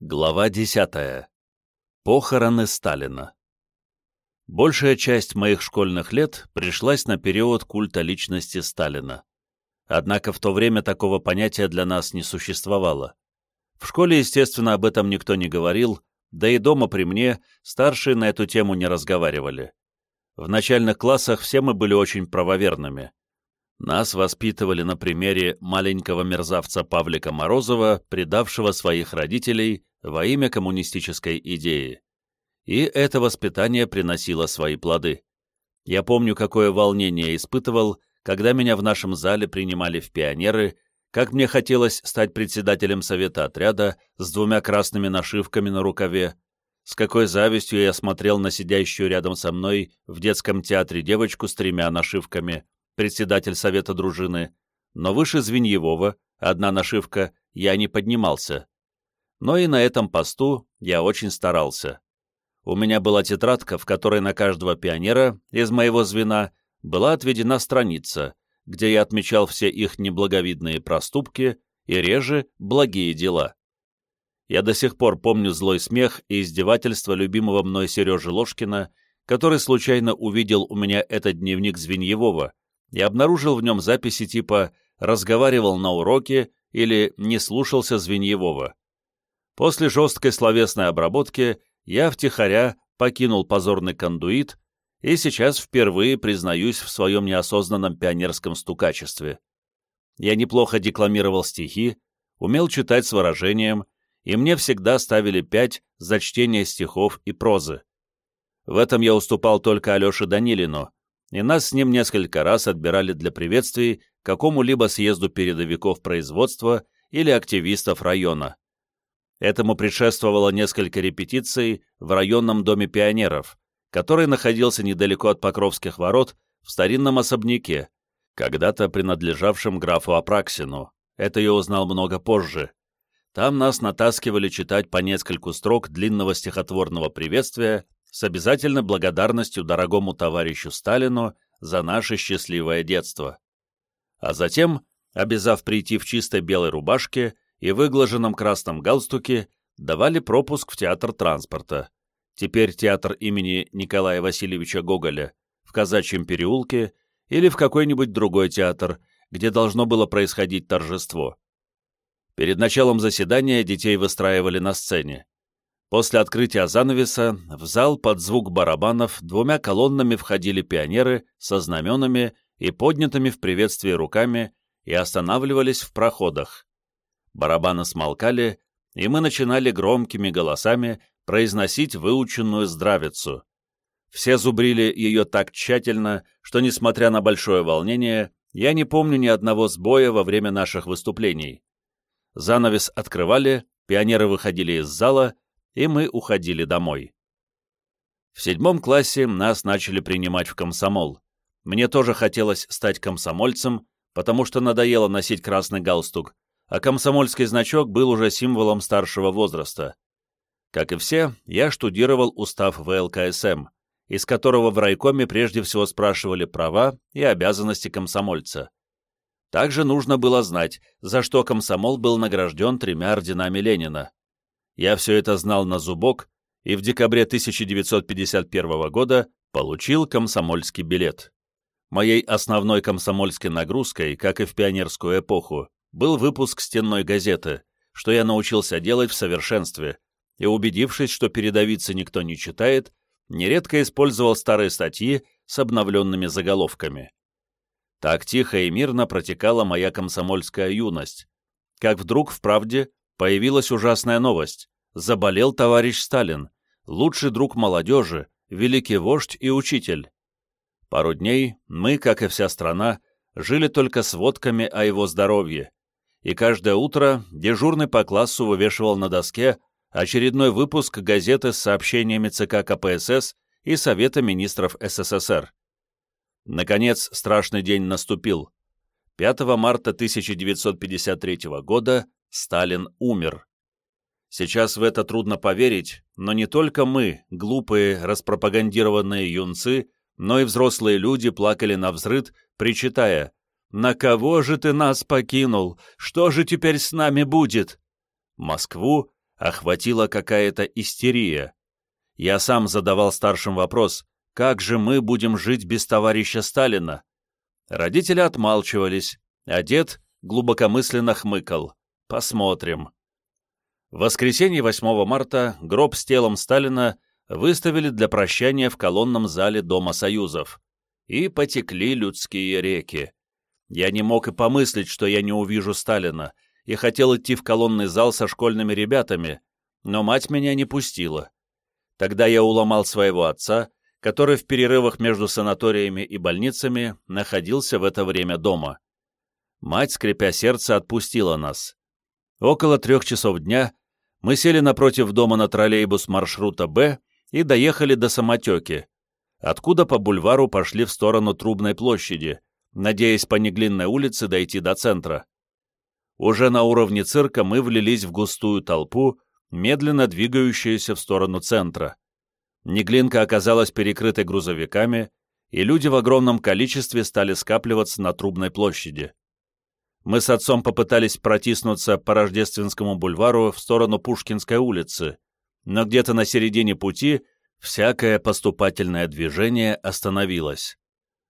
Глава 10. Похороны Сталина. Большая часть моих школьных лет пришлась на период культа личности Сталина. Однако в то время такого понятия для нас не существовало. В школе, естественно, об этом никто не говорил, да и дома при мне старшие на эту тему не разговаривали. В начальных классах все мы были очень правоверными. Нас воспитывали на примере маленького мерзавца Павлика Морозова, предавшего своих родителей во имя коммунистической идеи. И это воспитание приносило свои плоды. Я помню, какое волнение испытывал, когда меня в нашем зале принимали в пионеры, как мне хотелось стать председателем совета отряда с двумя красными нашивками на рукаве, с какой завистью я смотрел на сидящую рядом со мной в детском театре девочку с тремя нашивками — председатель совета дружины, но выше Звеньевого, одна нашивка, я не поднимался. Но и на этом посту я очень старался. У меня была тетрадка, в которой на каждого пионера из моего звена была отведена страница, где я отмечал все их неблаговидные проступки и реже благие дела. Я до сих пор помню злой смех и издевательство любимого мной Сережи Ложкина, который случайно увидел у меня этот дневник Звеньевого, и обнаружил в нем записи типа «разговаривал на уроке» или «не слушался Звеньевого». После жесткой словесной обработки я втихаря покинул позорный кондуит и сейчас впервые признаюсь в своем неосознанном пионерском стукачестве. Я неплохо декламировал стихи, умел читать с выражением, и мне всегда ставили пять за чтение стихов и прозы. В этом я уступал только Алёше Данилину, и нас с ним несколько раз отбирали для приветствий какому-либо съезду передовиков производства или активистов района. Этому предшествовало несколько репетиций в районном доме пионеров, который находился недалеко от Покровских ворот в старинном особняке, когда-то принадлежавшем графу Апраксину. Это я узнал много позже. Там нас натаскивали читать по нескольку строк длинного стихотворного приветствия с обязательной благодарностью дорогому товарищу Сталину за наше счастливое детство. А затем, обязав прийти в чистой белой рубашке и выглаженном красном галстуке, давали пропуск в театр транспорта, теперь театр имени Николая Васильевича Гоголя, в Казачьем переулке или в какой-нибудь другой театр, где должно было происходить торжество. Перед началом заседания детей выстраивали на сцене. После открытия занавеса в зал под звук барабанов двумя колоннами входили пионеры со знаменами и поднятыми в приветствии руками и останавливались в проходах. Барабаны смолкали, и мы начинали громкими голосами произносить выученную здравицу. Все зубрили ее так тщательно, что, несмотря на большое волнение, я не помню ни одного сбоя во время наших выступлений. Занавес открывали, пионеры выходили из зала — и мы уходили домой. В седьмом классе нас начали принимать в комсомол. Мне тоже хотелось стать комсомольцем, потому что надоело носить красный галстук, а комсомольский значок был уже символом старшего возраста. Как и все, я штудировал устав ВЛКСМ, из которого в райкоме прежде всего спрашивали права и обязанности комсомольца. Также нужно было знать, за что комсомол был награжден тремя орденами Ленина. Я все это знал на зубок и в декабре 1951 года получил комсомольский билет. Моей основной комсомольской нагрузкой, как и в пионерскую эпоху, был выпуск стенной газеты, что я научился делать в совершенстве, и, убедившись, что передовицы никто не читает, нередко использовал старые статьи с обновленными заголовками. Так тихо и мирно протекала моя комсомольская юность, как вдруг в «Правде» появилась ужасная новость. Заболел товарищ Сталин, лучший друг молодежи, великий вождь и учитель. Пару дней мы, как и вся страна, жили только сводками о его здоровье, и каждое утро дежурный по классу вывешивал на доске очередной выпуск газеты с сообщениями ЦК КПСС и Совета министров СССР. Наконец, страшный день наступил. 5 марта 1953 года Сталин умер. Сейчас в это трудно поверить, но не только мы, глупые, распропагандированные юнцы, но и взрослые люди плакали на взрыд, причитая «На кого же ты нас покинул? Что же теперь с нами будет?» Москву охватила какая-то истерия. Я сам задавал старшим вопрос, как же мы будем жить без товарища Сталина? Родители отмалчивались, а дед глубокомысленно хмыкал. Посмотрим. В воскресенье 8 марта гроб с телом Сталина выставили для прощания в колонном зале Дома Союзов. И потекли людские реки. Я не мог и помыслить, что я не увижу Сталина, и хотел идти в колонный зал со школьными ребятами, но мать меня не пустила. Тогда я уломал своего отца, который в перерывах между санаториями и больницами находился в это время дома. Мать, скрипя сердце, отпустила нас. Около трех часов дня мы сели напротив дома на троллейбус маршрута «Б» и доехали до Самотеки, откуда по бульвару пошли в сторону Трубной площади, надеясь по Неглинной улице дойти до центра. Уже на уровне цирка мы влились в густую толпу, медленно двигающуюся в сторону центра. Неглинка оказалась перекрытой грузовиками, и люди в огромном количестве стали скапливаться на Трубной площади. Мы с отцом попытались протиснуться по Рождественскому бульвару в сторону Пушкинской улицы, но где-то на середине пути всякое поступательное движение остановилось.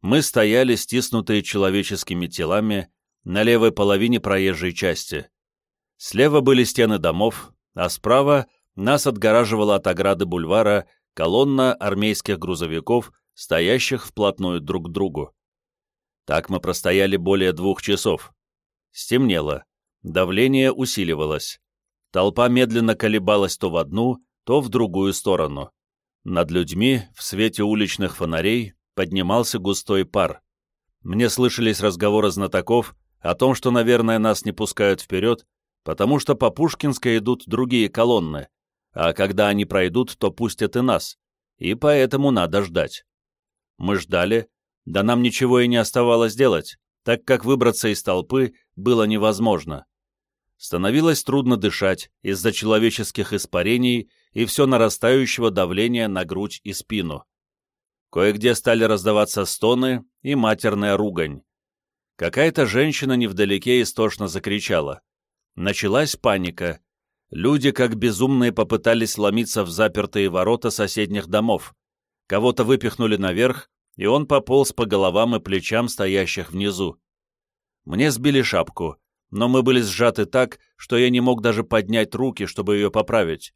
Мы стояли, стиснутые человеческими телами, на левой половине проезжей части. Слева были стены домов, а справа нас отгораживала от ограды бульвара колонна армейских грузовиков, стоящих вплотную друг к другу. Так мы простояли более двух часов. Стемнело. Давление усиливалось. Толпа медленно колебалась то в одну, то в другую сторону. Над людьми, в свете уличных фонарей, поднимался густой пар. Мне слышались разговоры знатоков о том, что, наверное, нас не пускают вперед, потому что по Пушкинской идут другие колонны, а когда они пройдут, то пустят и нас, и поэтому надо ждать. Мы ждали, да нам ничего и не оставалось делать, так как выбраться из толпы было невозможно. Становилось трудно дышать из-за человеческих испарений и все нарастающего давления на грудь и спину. Кое-где стали раздаваться стоны и матерная ругань. Какая-то женщина невдалеке истошно закричала. Началась паника, Люди, как безумные, попытались ломиться в запертые ворота соседних домов. Кого-то выпихнули наверх, и он пополз по головам и плечам стоящих внизу. Мне сбили шапку, но мы были сжаты так, что я не мог даже поднять руки, чтобы ее поправить.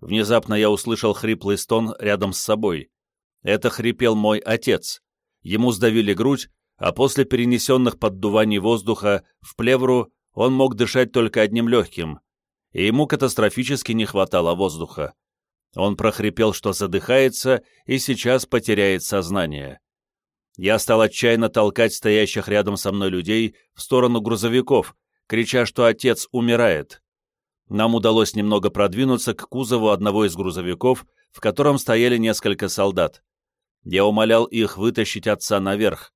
Внезапно я услышал хриплый стон рядом с собой. Это хрипел мой отец. Ему сдавили грудь, а после перенесенных поддуваний воздуха в плевру он мог дышать только одним легким и ему катастрофически не хватало воздуха. Он прохрипел, что задыхается и сейчас потеряет сознание. Я стал отчаянно толкать стоящих рядом со мной людей в сторону грузовиков, крича, что отец умирает. Нам удалось немного продвинуться к кузову одного из грузовиков, в котором стояли несколько солдат. Я умолял их вытащить отца наверх.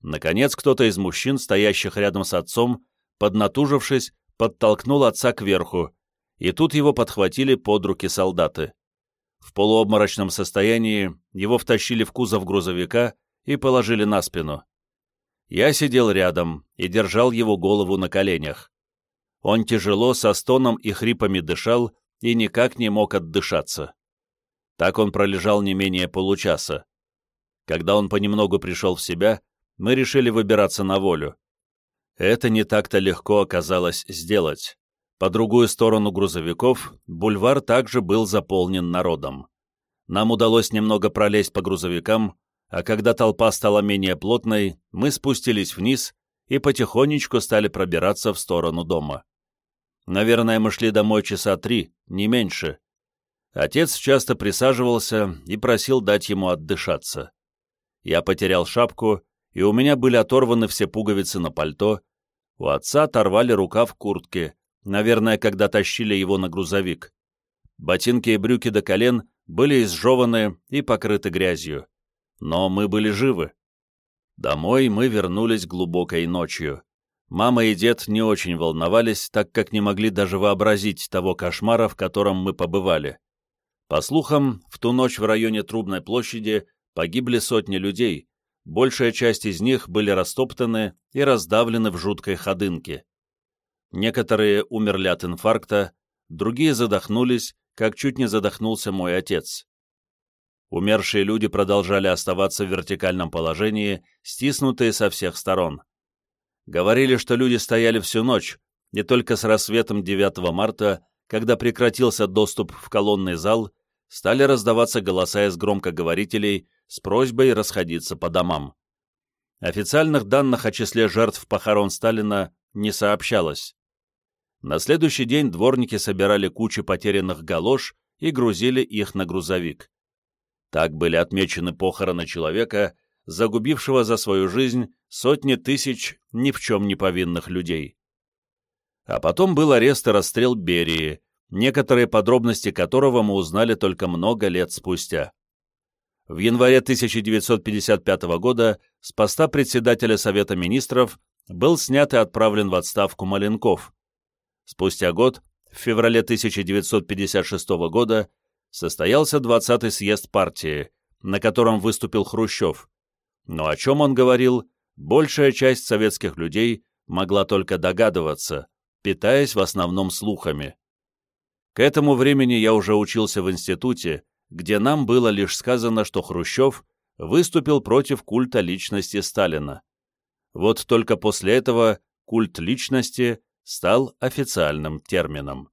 Наконец, кто-то из мужчин, стоящих рядом с отцом, поднатужившись, подтолкнул отца кверху, и тут его подхватили под руки солдаты. В полуобморочном состоянии его втащили в кузов грузовика и положили на спину. Я сидел рядом и держал его голову на коленях. Он тяжело, со стоном и хрипами дышал и никак не мог отдышаться. Так он пролежал не менее получаса. Когда он понемногу пришел в себя, мы решили выбираться на волю. Это не так-то легко оказалось сделать. По другую сторону грузовиков бульвар также был заполнен народом. Нам удалось немного пролезть по грузовикам, а когда толпа стала менее плотной, мы спустились вниз и потихонечку стали пробираться в сторону дома. Наверное, мы шли домой часа три, не меньше. Отец часто присаживался и просил дать ему отдышаться. Я потерял шапку, и у меня были оторваны все пуговицы на пальто, у отца оторвали рукав куртки, наверное, когда тащили его на грузовик. Ботинки и брюки до колен были изжеваны и покрыты грязью. Но мы были живы. Домой мы вернулись глубокой ночью. Мама и дед не очень волновались, так как не могли даже вообразить того кошмара, в котором мы побывали. По слухам, в ту ночь в районе Трубной площади погибли сотни людей, большая часть из них были растоптаны и раздавлены в жуткой ходынке. Некоторые умерли от инфаркта, другие задохнулись, как чуть не задохнулся мой отец. Умершие люди продолжали оставаться в вертикальном положении, стиснутые со всех сторон. Говорили, что люди стояли всю ночь, и только с рассветом 9 марта, когда прекратился доступ в колонный зал, стали раздаваться голоса из громкоговорителей с просьбой расходиться по домам. Официальных данных о числе жертв похорон Сталина не сообщалось. На следующий день дворники собирали кучи потерянных галош и грузили их на грузовик. Так были отмечены похороны человека, загубившего за свою жизнь сотни тысяч ни в чем не повинных людей. А потом был арест и расстрел Берии, некоторые подробности которого мы узнали только много лет спустя. В январе 1955 года с поста председателя Совета Министров был снят и отправлен в отставку Маленков. Спустя год, в феврале 1956 года, состоялся 20-й съезд партии, на котором выступил Хрущев. Но о чем он говорил, большая часть советских людей могла только догадываться, питаясь в основном слухами. К этому времени я уже учился в институте, где нам было лишь сказано, что Хрущев выступил против культа личности Сталина. Вот только после этого культ личности стал официальным термином.